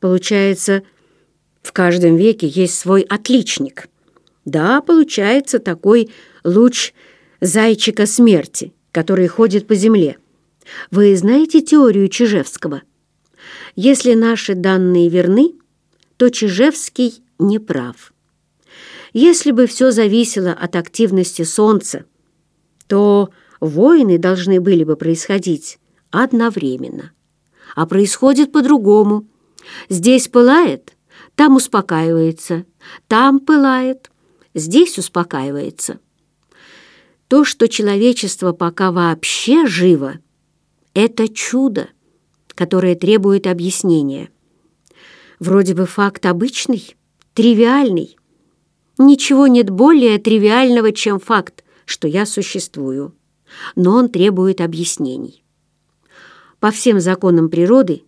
Получается, в каждом веке есть свой отличник. Да, получается такой луч зайчика смерти, который ходит по земле. Вы знаете теорию Чижевского? Если наши данные верны, то Чижевский не прав. Если бы все зависело от активности Солнца, то войны должны были бы происходить одновременно. А происходит по-другому. Здесь пылает, там успокаивается, там пылает, здесь успокаивается. То, что человечество пока вообще живо, это чудо, которое требует объяснения. Вроде бы факт обычный, тривиальный. Ничего нет более тривиального, чем факт, что я существую. Но он требует объяснений. По всем законам природы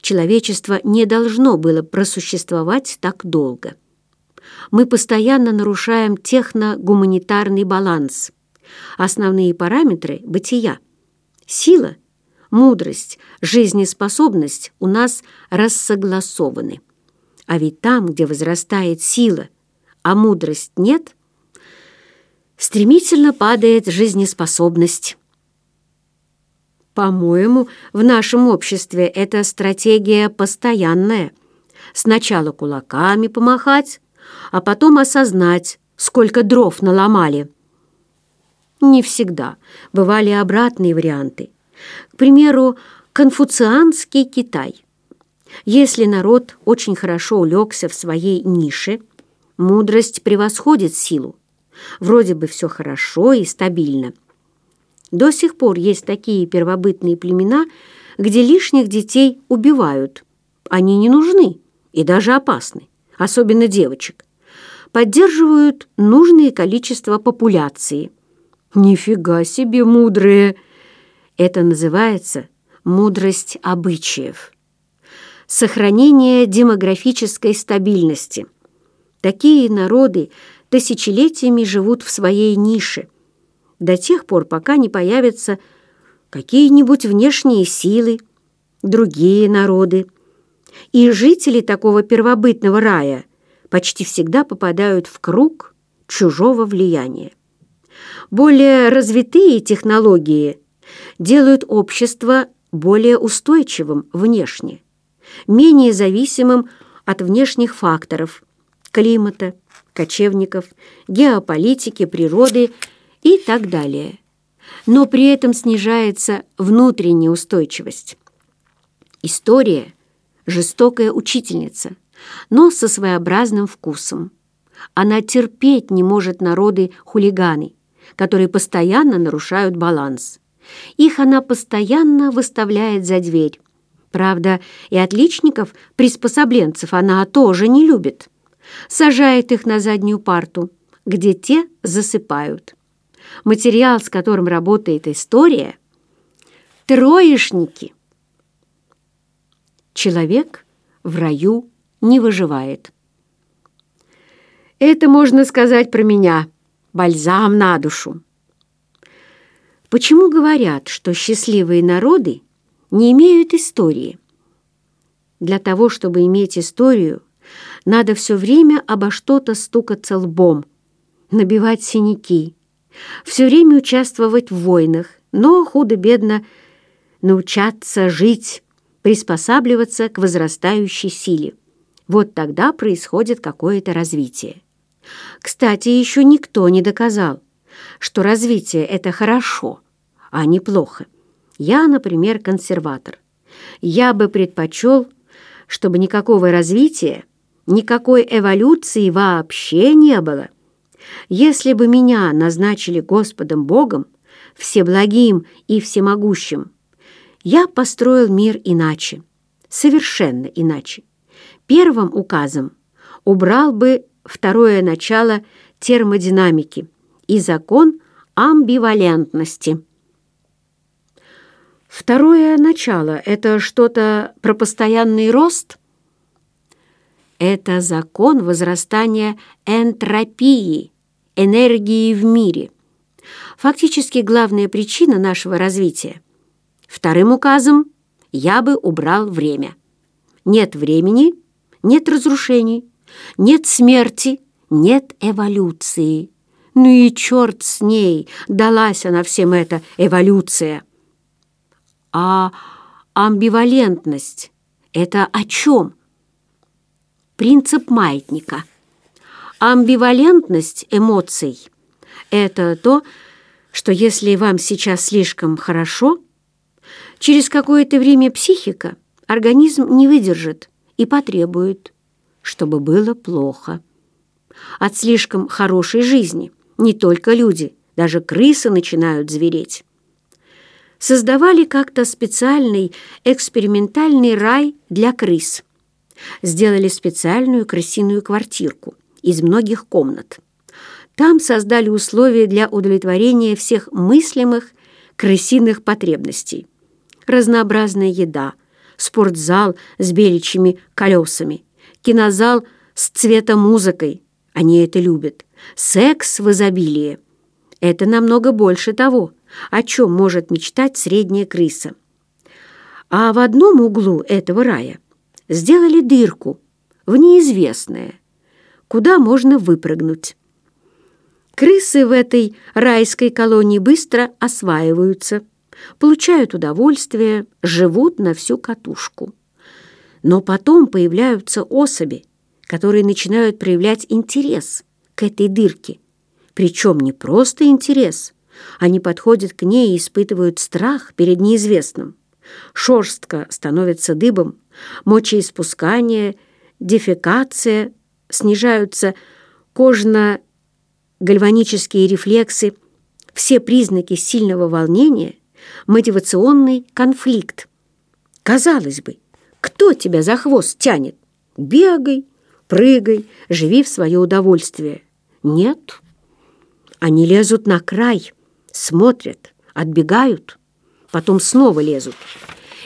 человечество не должно было просуществовать так долго. Мы постоянно нарушаем техно-гуманитарный баланс, основные параметры бытия. Сила, мудрость, жизнеспособность у нас рассогласованы. А ведь там, где возрастает сила, а мудрость нет, стремительно падает жизнеспособность. По-моему, в нашем обществе эта стратегия постоянная. Сначала кулаками помахать, а потом осознать, сколько дров наломали. Не всегда. Бывали обратные варианты. К примеру, конфуцианский Китай. Если народ очень хорошо улегся в своей нише, мудрость превосходит силу. Вроде бы все хорошо и стабильно – до сих пор есть такие первобытные племена, где лишних детей убивают. Они не нужны и даже опасны, особенно девочек. Поддерживают нужное количество популяции. Нифига себе мудрые! Это называется мудрость обычаев. Сохранение демографической стабильности. Такие народы тысячелетиями живут в своей нише – до тех пор, пока не появятся какие-нибудь внешние силы, другие народы. И жители такого первобытного рая почти всегда попадают в круг чужого влияния. Более развитые технологии делают общество более устойчивым внешне, менее зависимым от внешних факторов – климата, кочевников, геополитики, природы – и так далее. Но при этом снижается внутренняя устойчивость. История – жестокая учительница, но со своеобразным вкусом. Она терпеть не может народы-хулиганы, которые постоянно нарушают баланс. Их она постоянно выставляет за дверь. Правда, и отличников, приспособленцев она тоже не любит. Сажает их на заднюю парту, где те засыпают материал, с которым работает история, троечники. Человек в раю не выживает. Это можно сказать про меня, бальзам на душу. Почему говорят, что счастливые народы не имеют истории? Для того, чтобы иметь историю, надо все время обо что-то стукаться лбом, набивать синяки, все время участвовать в войнах, но худо-бедно научаться жить, приспосабливаться к возрастающей силе. Вот тогда происходит какое-то развитие. Кстати, еще никто не доказал, что развитие — это хорошо, а не плохо. Я, например, консерватор. Я бы предпочел, чтобы никакого развития, никакой эволюции вообще не было — если бы меня назначили Господом Богом, всеблагим и всемогущим, я построил мир иначе, совершенно иначе. Первым указом убрал бы второе начало термодинамики и закон амбивалентности. Второе начало — это что-то про постоянный рост? Это закон возрастания энтропии, энергии в мире. Фактически главная причина нашего развития. Вторым указом я бы убрал время. нет времени, нет разрушений, нет смерти, нет эволюции. Ну и черт с ней, далась она всем эта эволюция. А амбивалентность — это о чем? Принцип маятника. Амбивалентность эмоций — это то, что если вам сейчас слишком хорошо, через какое-то время психика, организм не выдержит и потребует, чтобы было плохо. От слишком хорошей жизни – не только люди, даже крысы начинают звереть. Создавали как-то специальный экспериментальный рай для крыс. Сделали специальную крысиную квартирку из многих комнат. Там создали условия для удовлетворения всех мыслимых крысиных потребностей. Разнообразная еда, спортзал с беличьими колесами, кинозал с цветомузыкой. Они это любят Секс в изобилии – это намного больше того, о чем может мечтать средняя крыса. А в одном углу этого рая сделали дырку в неизвестное, куда можно выпрыгнуть. Крысы в этой райской колонии быстро осваиваются, получают удовольствие, живут на всю катушку. Но потом появляются особи, которые начинают проявлять интерес – к этой дырке. Причем не просто интерес. Они подходят к ней и испытывают страх перед неизвестным. Шорстка становится дыбом, мочеиспускание, дефекация, снижаются кожно-гальванические рефлексы, все признаки сильного волнения, мотивационный конфликт. Казалось бы, кто тебя за хвост тянет? Бегай, прыгай, живи в свое удовольствие. Нет. Они лезут на край, смотрят, отбегают, потом снова лезут.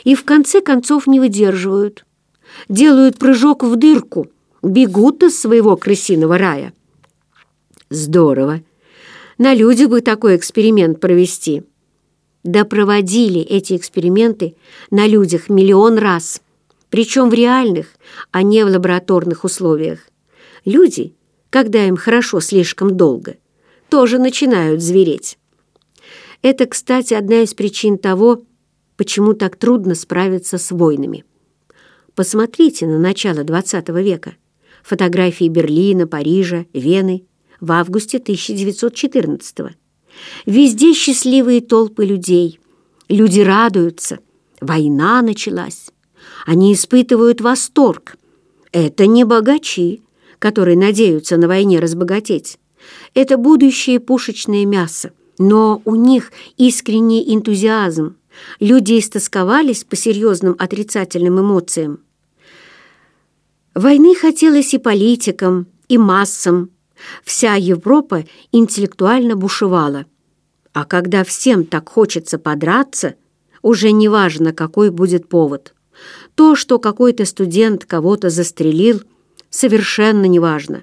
И в конце концов не выдерживают. Делают прыжок в дырку, бегут из своего крысиного рая. Здорово. На людях бы такой эксперимент провести. Да проводили эти эксперименты на людях миллион раз, причем в реальных, а не в лабораторных условиях. Люди когда им хорошо слишком долго, тоже начинают звереть. Это, кстати, одна из причин того, почему так трудно справиться с войнами. Посмотрите на начало XX века. Фотографии Берлина, Парижа, Вены в августе 1914 -го. Везде счастливые толпы людей. Люди радуются. Война началась. Они испытывают восторг. Это не богачи, которые надеются на войне разбогатеть. Это будущее пушечное мясо, но у них искренний энтузиазм. Люди истосковались по серьезным отрицательным эмоциям. Войны хотелось и политикам, и массам. Вся Европа интеллектуально бушевала. А когда всем так хочется подраться, уже не важно, какой будет повод. То, что какой-то студент кого-то застрелил – совершенно неважно.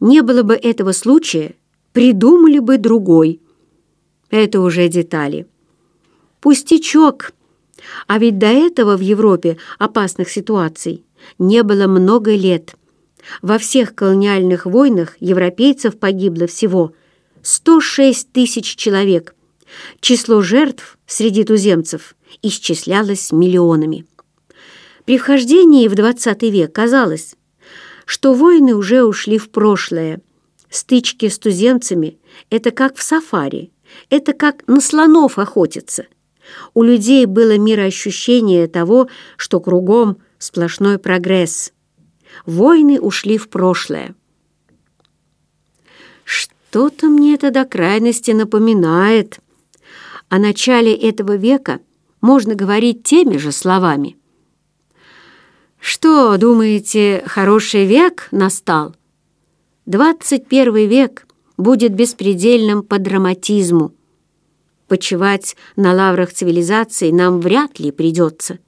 Не было бы этого случая, придумали бы другой. Это уже детали. Пустячок. А ведь до этого в Европе опасных ситуаций не было много лет. Во всех колониальных войнах европейцев погибло всего 106 тысяч человек. Число жертв среди туземцев исчислялось миллионами. При вхождении в XX век казалось, что войны уже ушли в прошлое. Стычки с туземцами — это как в сафари, это как на слонов охотиться. У людей было мироощущение того, что кругом сплошной прогресс. Войны ушли в прошлое. Что-то мне это до крайности напоминает. О начале этого века можно говорить теми же словами. Что, думаете, хороший век настал? Двадцать первый век будет беспредельным по драматизму. Почивать на лаврах цивилизации нам вряд ли придется.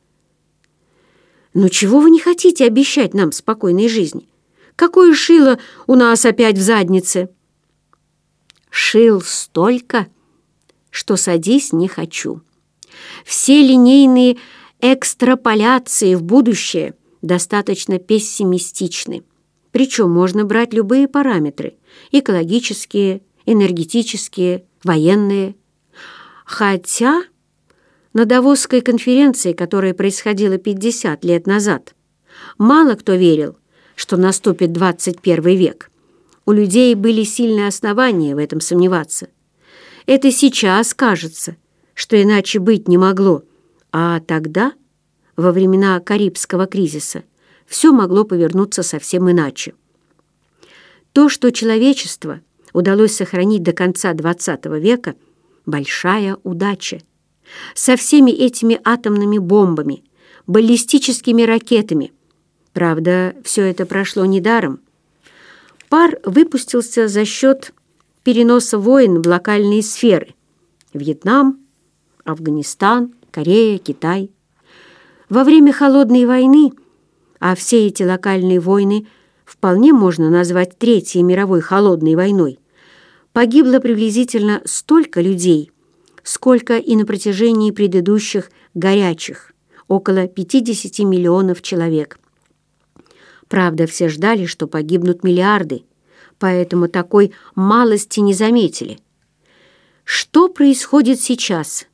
Но чего вы не хотите обещать нам спокойной жизни? Какое шило у нас опять в заднице? Шил столько, что садись не хочу. Все линейные экстраполяции в будущее — достаточно пессимистичны. Причем можно брать любые параметры – экологические, энергетические, военные. Хотя на Давосской конференции, которая происходила 50 лет назад, мало кто верил, что наступит 21 век. У людей были сильные основания в этом сомневаться. Это сейчас кажется, что иначе быть не могло, а тогда, во времена Карибского кризиса, все могло повернуться совсем иначе. То, что человечество удалось сохранить до конца XX века – большая удача. Со всеми этими атомными бомбами, баллистическими ракетами. Правда, все это прошло недаром. Пар выпустился за счет переноса войн в локальные сферы. Вьетнам, Афганистан, Корея, Китай. Во время Холодной войны, а все эти локальные войны вполне можно назвать Третьей мировой Холодной войной, погибло приблизительно столько людей, сколько и на протяжении предыдущих горячих, около 50 миллионов человек. Правда, все ждали, что погибнут миллиарды, поэтому такой малости не заметили. Что происходит сейчас?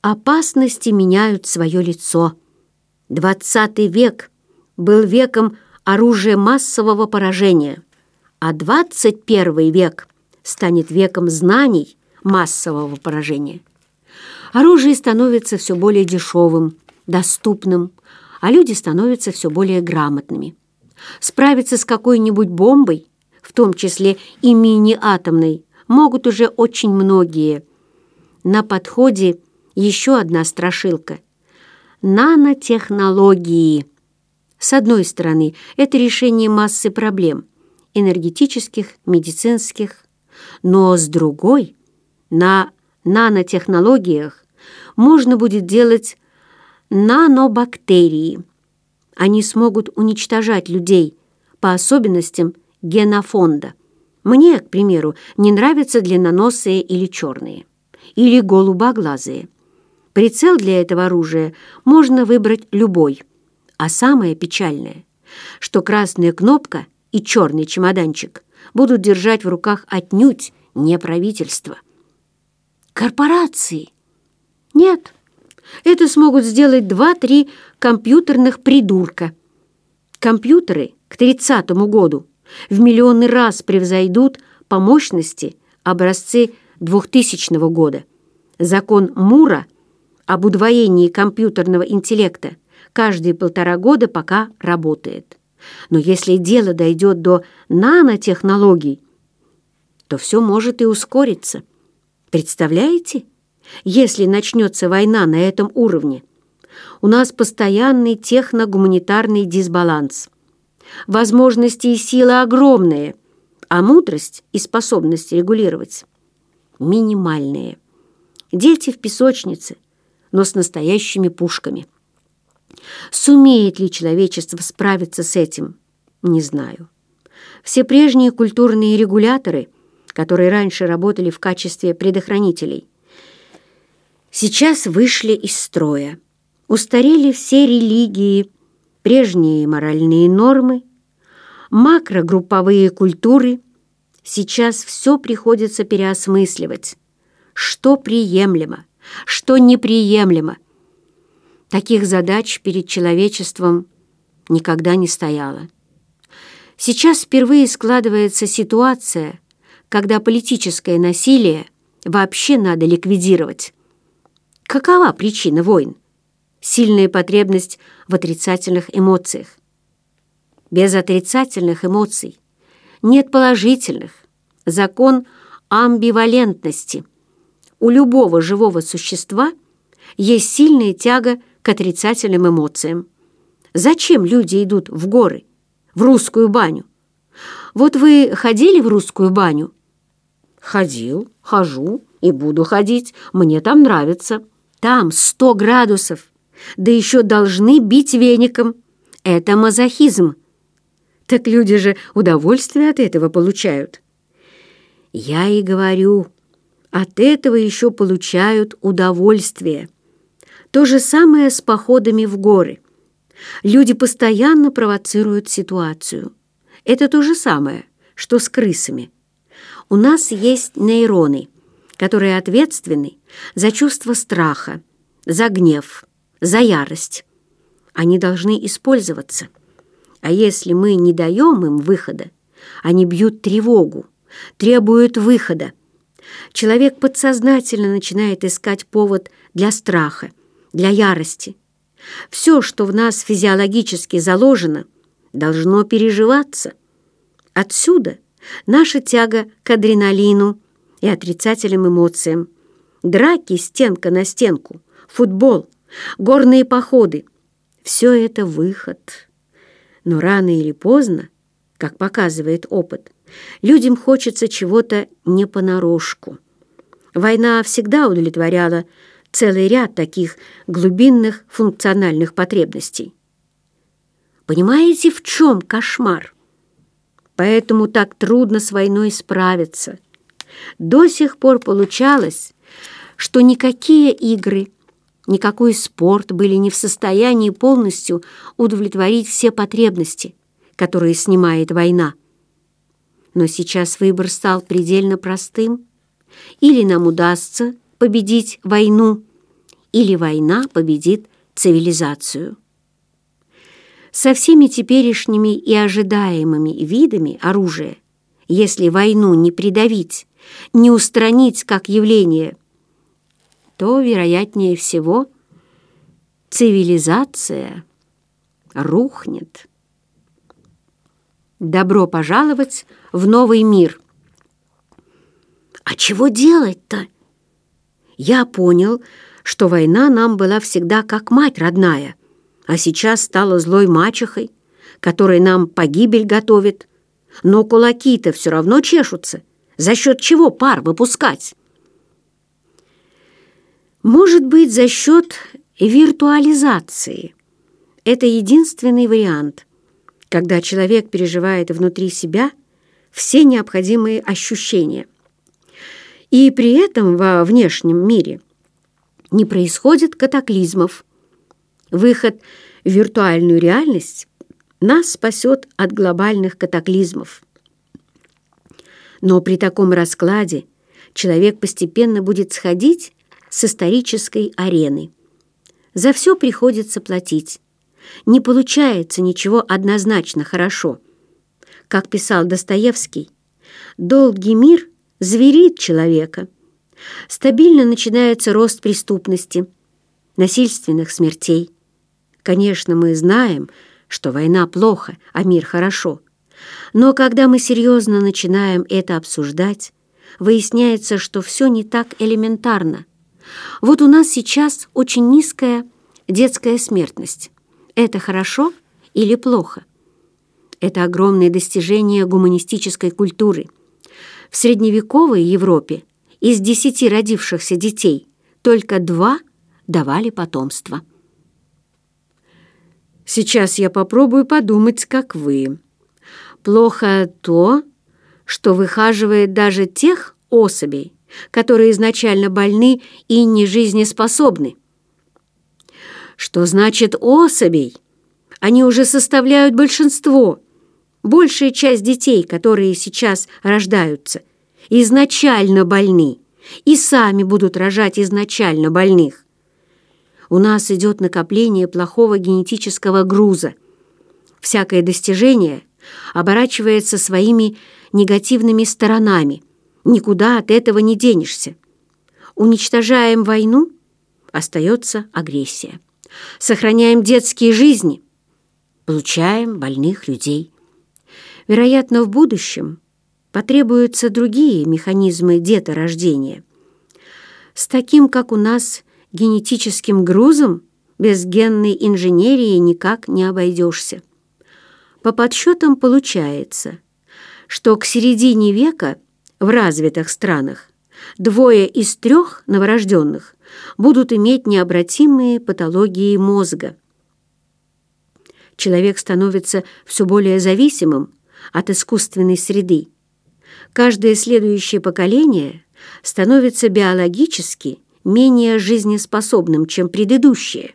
Опасности меняют свое лицо. Двадцатый век был веком оружия массового поражения, а двадцать первый век станет веком знаний массового поражения. Оружие становится все более дешевым, доступным, а люди становятся все более грамотными. Справиться с какой-нибудь бомбой, в том числе и мини-атомной, могут уже очень многие. На подходе еще одна страшилка – нанотехнологии. С одной стороны, это решение массы проблем – энергетических, медицинских, но с другой, на нанотехнологиях можно будет делать нанобактерии. Они смогут уничтожать людей по особенностям генофонда. Мне, к примеру, не нравятся длинноносые или черные, или голубоглазые. Прицел для этого оружия можно выбрать любой. А самое печальное, что красная кнопка и черный чемоданчик будут держать в руках отнюдь не правительство. Корпорации? Нет. Это смогут сделать два-три компьютерных придурка. Компьютеры к 30 году в миллионный раз превзойдут по мощности образцы 2000 года. Закон Мура об удвоении компьютерного интеллекта каждые полтора года пока работает. Но если дело дойдет до нанотехнологий, то все может и ускориться. Представляете? если начнется война на этом уровне. У нас постоянный техно-гуманитарный дисбаланс. Возможности и силы огромные, а мудрость и способность регулировать минимальные. Дети в песочнице, но с настоящими пушками. Сумеет ли человечество справиться с этим? Не знаю. Все прежние культурные регуляторы, которые раньше работали в качестве предохранителей, сейчас вышли из строя. Устарели все религии, прежние моральные нормы, макрогрупповые культуры. Сейчас все приходится переосмысливать. Что приемлемо, что неприемлемо. Таких задач перед человечеством никогда не стояло. Сейчас впервые складывается ситуация, когда политическое насилие вообще надо ликвидировать. Какова причина войн? Сильная потребность в отрицательных эмоциях. Без отрицательных эмоций нет положительных. Закон амбивалентности. У любого живого существа есть сильная тяга к отрицательным эмоциям. Зачем люди идут в горы, в русскую баню? Вот вы ходили в русскую баню? Ходил, хожу и буду ходить. Мне там нравится. Там сто градусов, да еще должны бить веником. Это мазохизм. Так люди же удовольствие от этого получают. Я и говорю, от этого еще получают удовольствие. То же самое с походами в горы. Люди постоянно провоцируют ситуацию. Это то же самое, что с крысами. У нас есть нейроны, которые ответственны за чувство страха, за гнев, за ярость. Они должны использоваться. А если мы не даем им выхода, они бьют тревогу, требуют выхода. Человек подсознательно начинает искать повод для страха, для ярости. Все, что в нас физиологически заложено, должно переживаться. Отсюда наша тяга к адреналину и отрицательным эмоциям. Драки стенка на стенку, футбол, горные походы — все это выход. Но рано или поздно, как показывает опыт, людям хочется чего-то не понарошку. Война всегда удовлетворяла целый ряд таких глубинных функциональных потребностей. Понимаете, в чем кошмар? Поэтому так трудно с войной справиться. До сих пор получалось, что никакие игры, никакой спорт были не в состоянии полностью удовлетворить все потребности, которые снимает война. Но сейчас выбор стал предельно простым. Или нам удастся победить войну, или война победит цивилизацию. Со всеми теперешними и ожидаемыми видами оружия, если войну не придавить, не устранить как явление, то, вероятнее всего, цивилизация рухнет. Добро пожаловать в новый мир. А чего делать-то? Я понял, что война нам была всегда как мать родная, а сейчас стала злой мачехой, которая нам погибель готовит. Но кулаки-то все равно чешутся. За счет чего пар выпускать? Может быть, за счет виртуализации. Это единственный вариант, когда человек переживает внутри себя все необходимые ощущения. И при этом во внешнем мире не происходит катаклизмов. Выход в виртуальную реальность нас спасет от глобальных катаклизмов. Но при таком раскладе человек постепенно будет сходить с исторической арены. За все приходится платить. Не получается ничего однозначно хорошо. Как писал Достоевский, «Долгий мир зверит человека». Стабильно начинается рост преступности, насильственных смертей. Конечно, мы знаем, что война плохо, а мир хорошо. Но когда мы серьезно начинаем это обсуждать, выясняется, что все не так элементарно. Вот у нас сейчас очень низкая детская смертность. Это хорошо или плохо? Это огромное достижение гуманистической культуры. В средневековой Европе из десяти родившихся детей только два давали потомство. Сейчас я попробую подумать, как вы. Плохо то, что выхаживает даже тех особей, которые изначально больны и не жизнеспособны. Что значит особей? Они уже составляют большинство. Большая часть детей, которые сейчас рождаются, изначально больны и сами будут рожать изначально больных у нас идет накопление плохого генетического груза. Всякое достижение оборачивается своими негативными сторонами. Никуда от этого не денешься. Уничтожаем войну, остается агрессия. Сохраняем детские жизни, получаем больных людей. Вероятно, в будущем потребуются другие механизмы деторождения. С таким, как у нас, генетическим грузом без генной инженерии никак не обойдешься. По подсчетам получается, что к середине века в развитых странах двое из трех новорожденных будут иметь необратимые патологии мозга. Человек становится все более зависимым от искусственной среды. Каждое следующее поколение становится биологически менее жизнеспособным, чем предыдущее.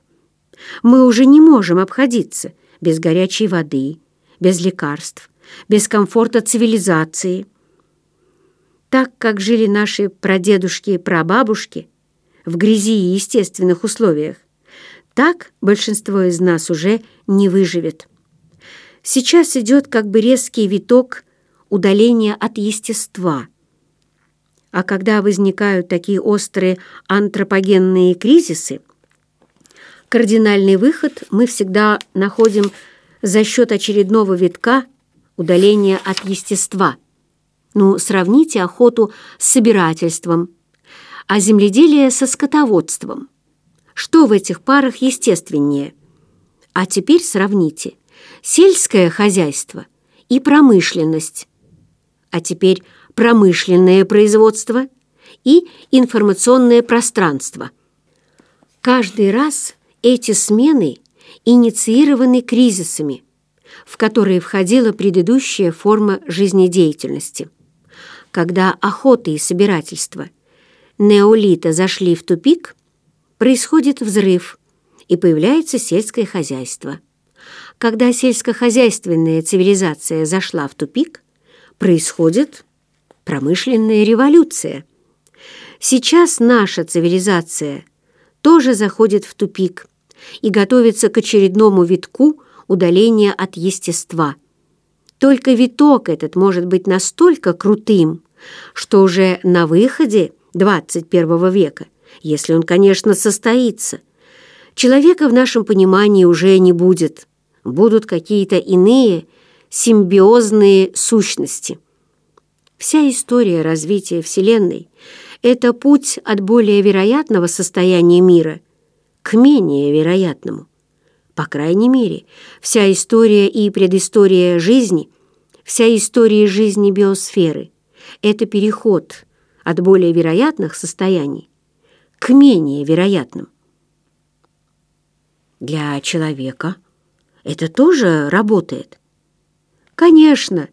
Мы уже не можем обходиться без горячей воды, без лекарств, без комфорта цивилизации. Так, как жили наши прадедушки и прабабушки в грязи и естественных условиях, так большинство из нас уже не выживет. Сейчас идет как бы резкий виток удаления от естества. А когда возникают такие острые антропогенные кризисы, кардинальный выход мы всегда находим за счет очередного витка удаления от естества. Ну, сравните охоту с собирательством, а земледелие со скотоводством. Что в этих парах естественнее? А теперь сравните – сельское хозяйство и промышленность, а теперь промышленное производство и информационное пространство. Каждый раз эти смены инициированы кризисами, в которые входила предыдущая форма жизнедеятельности. Когда охота и собирательство неолита зашли в тупик, происходит взрыв, и появляется сельское хозяйство – когда сельскохозяйственная цивилизация зашла в тупик, происходит промышленная революция. Сейчас наша цивилизация тоже заходит в тупик и готовится к очередному витку удаления от естества. Только виток этот может быть настолько крутым, что уже на выходе 21 века, если он, конечно, состоится, человека в нашем понимании уже не будет – будут какие-то иные симбиозные сущности. Вся история развития Вселенной — это путь от более вероятного состояния мира к менее вероятному. По крайней мере, вся история и предыстория жизни, вся история жизни биосферы — это переход от более вероятных состояний к менее вероятным. Для человека — это тоже работает? Конечно,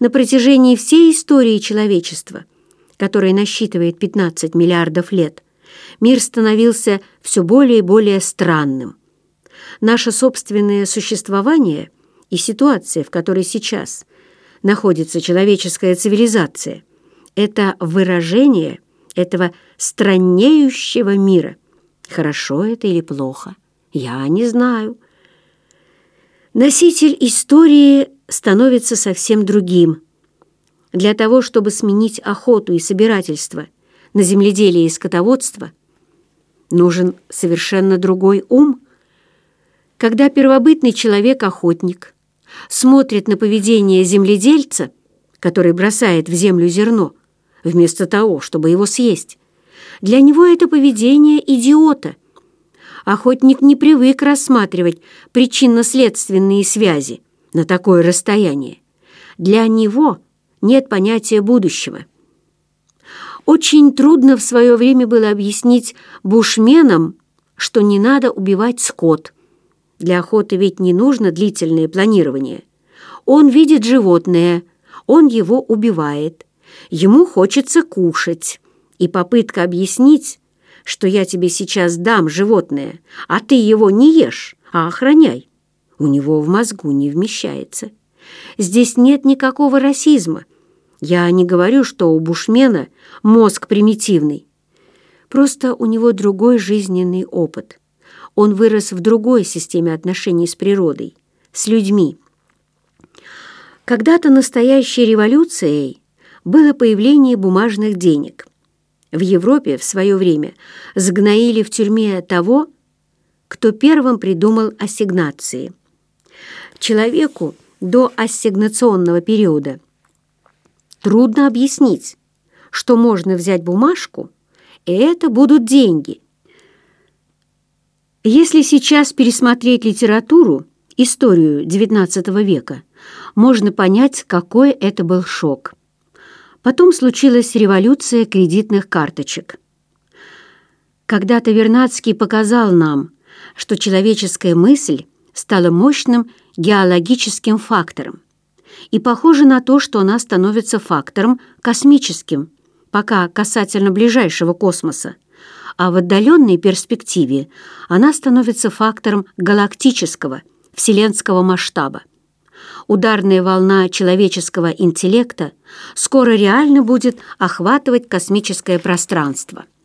на протяжении всей истории человечества, которая насчитывает 15 миллиардов лет, мир становился все более и более странным. Наше собственное существование и ситуация, в которой сейчас находится человеческая цивилизация, это выражение этого страннеющего мира. Хорошо это или плохо? Я не знаю. Носитель истории становится совсем другим. Для того, чтобы сменить охоту и собирательство на земледелие и скотоводство, нужен совершенно другой ум. Когда первобытный человек-охотник смотрит на поведение земледельца, который бросает в землю зерно, вместо того, чтобы его съесть, для него это поведение идиота – Охотник не привык рассматривать причинно-следственные связи на такое расстояние. Для него нет понятия будущего. Очень трудно в свое время было объяснить бушменам, что не надо убивать скот. Для охоты ведь не нужно длительное планирование. Он видит животное, он его убивает. Ему хочется кушать. И попытка объяснить, что я тебе сейчас дам животное, а ты его не ешь, а охраняй. У него в мозгу не вмещается. Здесь нет никакого расизма. Я не говорю, что у бушмена мозг примитивный. Просто у него другой жизненный опыт. Он вырос в другой системе отношений с природой, с людьми. Когда-то настоящей революцией было появление бумажных денег – в Европе в свое время сгноили в тюрьме того, кто первым придумал ассигнации. Человеку до ассигнационного периода трудно объяснить, что можно взять бумажку, и это будут деньги. Если сейчас пересмотреть литературу, историю XIX века, можно понять, какой это был шок. Потом случилась революция кредитных карточек. Когда-то Вернадский показал нам, что человеческая мысль стала мощным геологическим фактором. И похоже на то, что она становится фактором космическим, пока касательно ближайшего космоса. а в отдаленной перспективе она становится фактором галактического, вселенского масштаба. Ударная волна человеческого интеллекта скоро реально будет охватывать космическое пространство –